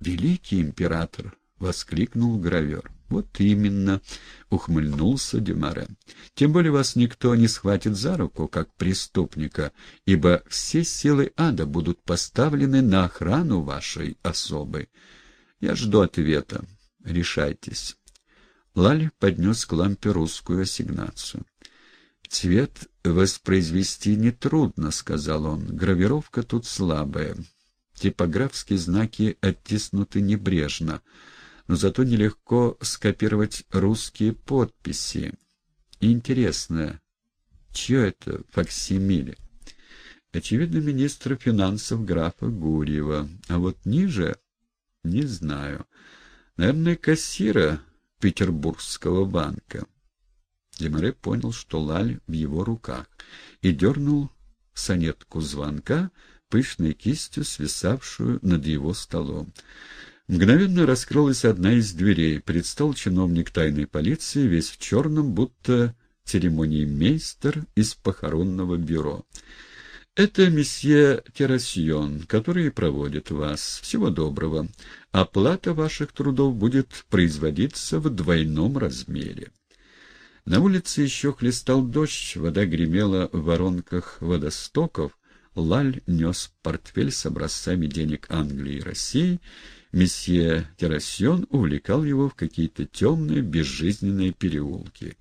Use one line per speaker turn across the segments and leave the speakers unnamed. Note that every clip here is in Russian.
«Великий император!» — воскликнул гравер. «Вот именно», — ухмыльнулся Дюмаре. «Тем более вас никто не схватит за руку, как преступника, ибо все силы ада будут поставлены на охрану вашей особы. Я жду ответа. Решайтесь». Лаль поднес к лампе русскую ассигнацию. «Цвет воспроизвести нетрудно», — сказал он. «Гравировка тут слабая. Типографские знаки оттиснуты небрежно, но зато нелегко скопировать русские подписи. интересно, чье это факсимиле? Очевидно, министра финансов графа Гурьева. А вот ниже — не знаю. Наверное, кассира Петербургского банка. Демаре понял, что лаль в его руках, и дернул сонетку звонка, пышной кистью, свисавшую над его столом. Мгновенно раскрылась одна из дверей. Предстал чиновник тайной полиции, весь в черном, будто церемониймейстер из похоронного бюро. «Это месье Террасьон, который проводит вас. Всего доброго. Оплата ваших трудов будет производиться в двойном размере». На улице еще хлестал дождь, вода гремела в воронках водостоков, Лаль нес портфель с образцами денег Англии и России. Месье Террасьон увлекал его в какие-то темные, безжизненные переулки.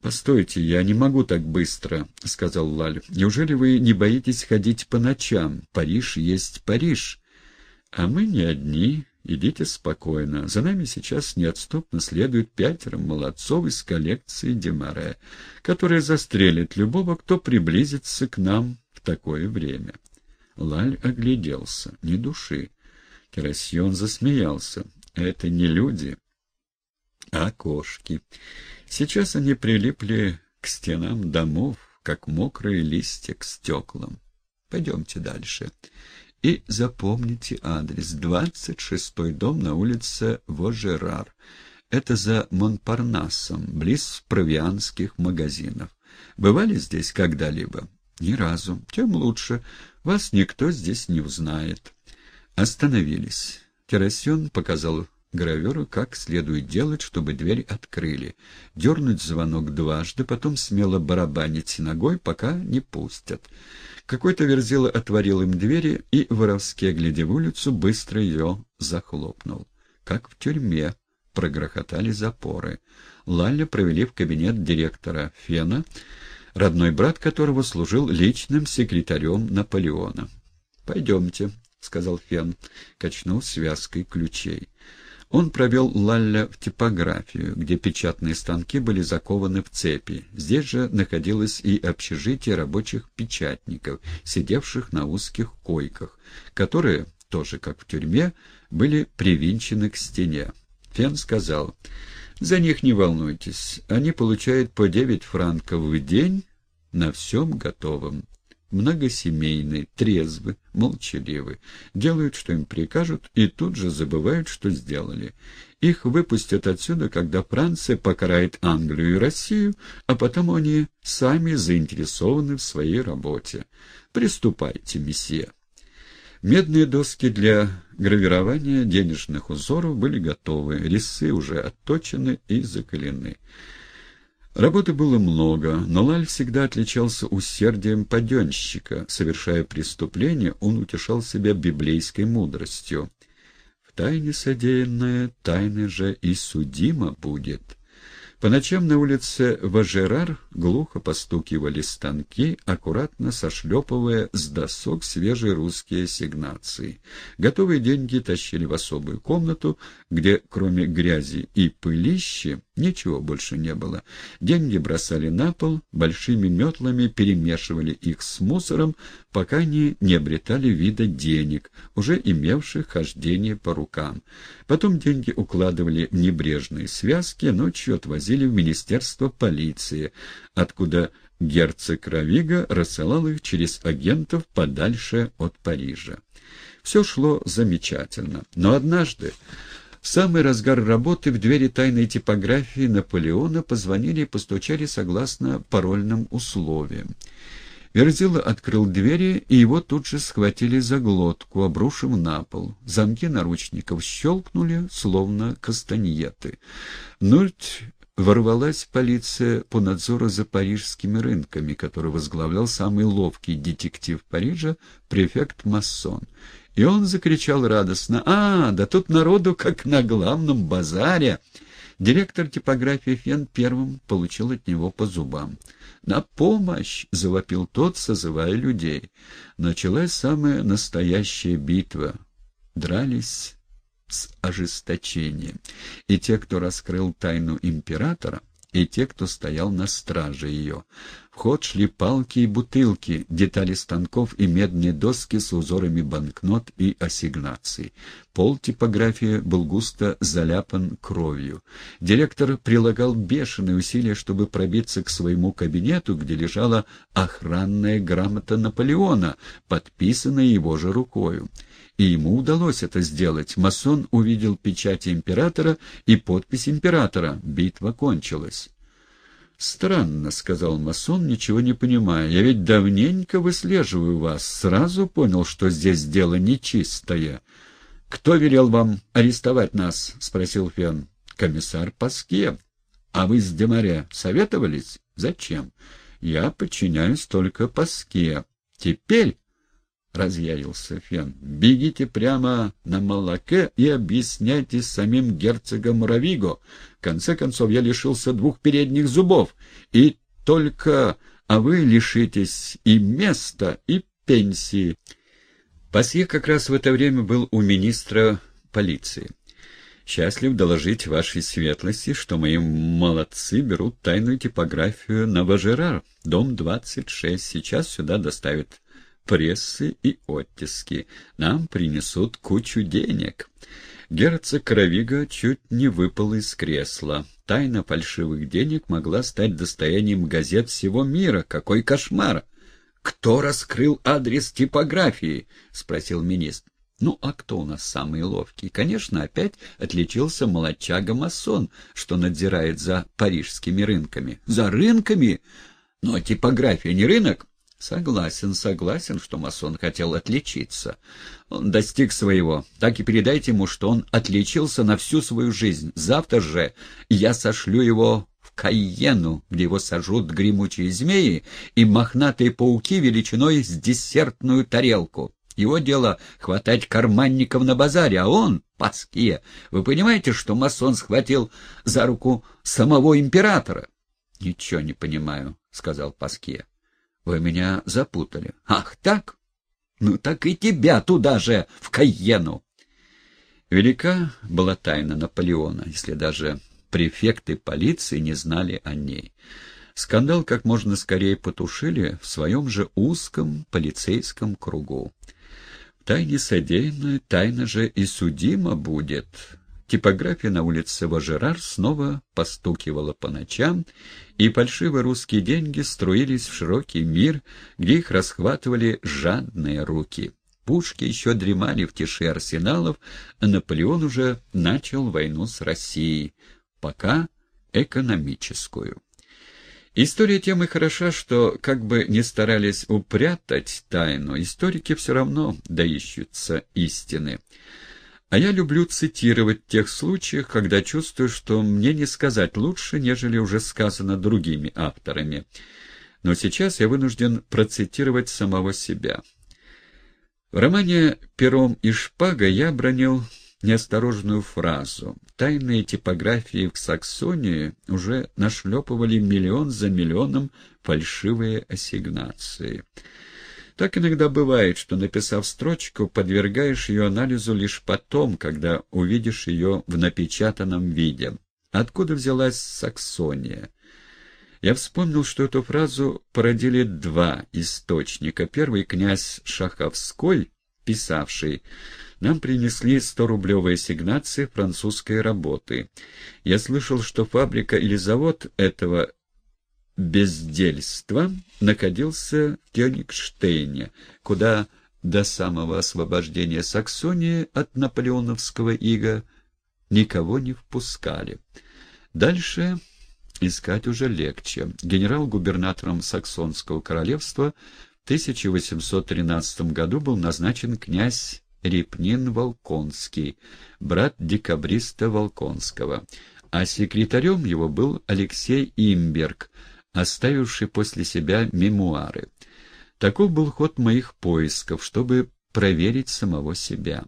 «Постойте, я не могу так быстро», — сказал Лаль. «Неужели вы не боитесь ходить по ночам? Париж есть Париж. А мы не одни. Идите спокойно. За нами сейчас неотступно следует пятеро молодцов из коллекции Демаре, которые застрелят любого, кто приблизится к нам такое время. Лаль огляделся. Ни души. Керосьон засмеялся. Это не люди, а кошки. Сейчас они прилипли к стенам домов, как мокрые листья к стеклам. Пойдемте дальше. И запомните адрес. Двадцать шестой дом на улице Вожерар. Это за Монпарнасом, близ провианских магазинов. Бывали здесь когда-либо? Ни разу. Тем лучше. Вас никто здесь не узнает. Остановились. Террасен показал граверу, как следует делать, чтобы дверь открыли. Дернуть звонок дважды, потом смело барабанить ногой, пока не пустят. Какой-то верзила отворил им двери и, воровски глядя в улицу, быстро ее захлопнул. Как в тюрьме прогрохотали запоры. Лаля провели в кабинет директора Фена, родной брат которого служил личным секретарем Наполеона. «Пойдемте», — сказал Фен, качнул связкой ключей. Он провел Лалля в типографию, где печатные станки были закованы в цепи. Здесь же находилось и общежитие рабочих печатников, сидевших на узких койках, которые, тоже как в тюрьме, были привинчены к стене. Фен сказал... За них не волнуйтесь. Они получают по девять франков в день на всем готовом. Многосемейные, трезвы, молчаливы, делают, что им прикажут, и тут же забывают, что сделали. Их выпустят отсюда, когда Франция покарает Англию и Россию, а потом они сами заинтересованы в своей работе. Приступайте, месье. Медные доски для гравирования денежных узоров были готовы, резцы уже отточены и закалены. Работы было много, но Лаль всегда отличался усердием паденщика. Совершая преступление, он утешал себя библейской мудростью. «В тайне содеянное, тайны же и судимо будет». По ночам на улице Важерар глухо постукивали станки, аккуратно сошлепывая с досок свежие русские ассигнации. Готовые деньги тащили в особую комнату, где кроме грязи и пылищи ничего больше не было. Деньги бросали на пол, большими метлами перемешивали их с мусором, пока они не обретали вида денег, уже имевших хождение по рукам. Потом деньги укладывали в небрежные связки, ночью отвозили в Министерство полиции, откуда герцог Равига рассылал их через агентов подальше от Парижа. Все шло замечательно, но однажды в самый разгар работы в двери тайной типографии Наполеона позвонили и постучали согласно парольным условиям. Верзила открыл двери, и его тут же схватили за глотку, обрушив на пол. Замки наручников щелкнули, словно кастаньеты. Нульт ворвалась полиция по надзору за парижскими рынками, который возглавлял самый ловкий детектив Парижа, префект Массон. И он закричал радостно, «А, да тут народу, как на главном базаре!» Директор типографии Фен первым получил от него по зубам. «На помощь!» — завопил тот, созывая людей. Началась самая настоящая битва. Дрались с ожесточением. И те, кто раскрыл тайну императора, и те, кто стоял на страже ее. В ход шли палки и бутылки, детали станков и медные доски с узорами банкнот и ассигнаций. Пол типографии был густо заляпан кровью. Директор прилагал бешеные усилия, чтобы пробиться к своему кабинету, где лежала охранная грамота Наполеона, подписанная его же рукою. И ему удалось это сделать. Масон увидел печати императора и подпись императора. Битва кончилась. «Странно», — сказал масон, ничего не понимая. «Я ведь давненько выслеживаю вас. Сразу понял, что здесь дело нечистое». «Кто велел вам арестовать нас?» — спросил Фен. «Комиссар Паске. А вы с Демаре советовались? Зачем?» «Я подчиняюсь только Паске. Теперь...» — разъярился Фен. — Бегите прямо на молоке и объясняйте самим герцогом Равиго. В конце концов, я лишился двух передних зубов, и только... А вы лишитесь и места, и пенсии. Пасье как раз в это время был у министра полиции. Счастлив доложить вашей светлости, что мои молодцы берут тайную типографию на Важерар, дом 26. Сейчас сюда доставят прессы и оттиски. Нам принесут кучу денег. Герцог Кровига чуть не выпал из кресла. Тайна фальшивых денег могла стать достоянием газет всего мира. Какой кошмар! «Кто раскрыл адрес типографии?» — спросил министр. Ну, а кто у нас самый ловкий? Конечно, опять отличился молодчага-масон, что надзирает за парижскими рынками. За рынками? Но типография не рынок? Согласен, согласен, что масон хотел отличиться. Он достиг своего. Так и передайте ему, что он отличился на всю свою жизнь. Завтра же я сошлю его в Кайену, где его сожрут гремучие змеи и мохнатые пауки величиной с десертную тарелку. Его дело — хватать карманников на базаре, а он — паске. Вы понимаете, что масон схватил за руку самого императора? — Ничего не понимаю, — сказал Паске. Вы меня запутали. Ах, так? Ну так и тебя туда же, в Кайену. Велика была тайна Наполеона, если даже префекты полиции не знали о ней. Скандал как можно скорее потушили в своем же узком полицейском кругу. В тайне содеянное тайна же и судима будет. Типография на улице Важерар снова постукивала по ночам, и фальшивые русские деньги струились в широкий мир, где их расхватывали жадные руки. Пушки еще дремали в тиши арсеналов, а Наполеон уже начал войну с Россией, пока экономическую. История тем и хороша, что, как бы ни старались упрятать тайну, историки все равно доищутся истины. А я люблю цитировать тех случаях, когда чувствую, что мне не сказать лучше, нежели уже сказано другими авторами. Но сейчас я вынужден процитировать самого себя. В романе «Пером и шпага» я бронил неосторожную фразу. Тайные типографии в Саксонии уже нашлепывали миллион за миллионом фальшивые ассигнации. Так иногда бывает, что, написав строчку, подвергаешь ее анализу лишь потом, когда увидишь ее в напечатанном виде. Откуда взялась Саксония? Я вспомнил, что эту фразу породили два источника. Первый князь Шаховской, писавший нам принесли 100-рублевые ассигнации французской работы. Я слышал, что фабрика или завод этого бездельства находился в Кёнигштейне, куда до самого освобождения Саксонии от наполеоновского ига никого не впускали. Дальше искать уже легче. Генерал-губернатором Саксонского королевства в 1813 году был назначен князь Репнин Волконский, брат декабриста Волконского, а секретарем его был Алексей Имберг, оставивший после себя мемуары. Таков был ход моих поисков, чтобы проверить самого себя.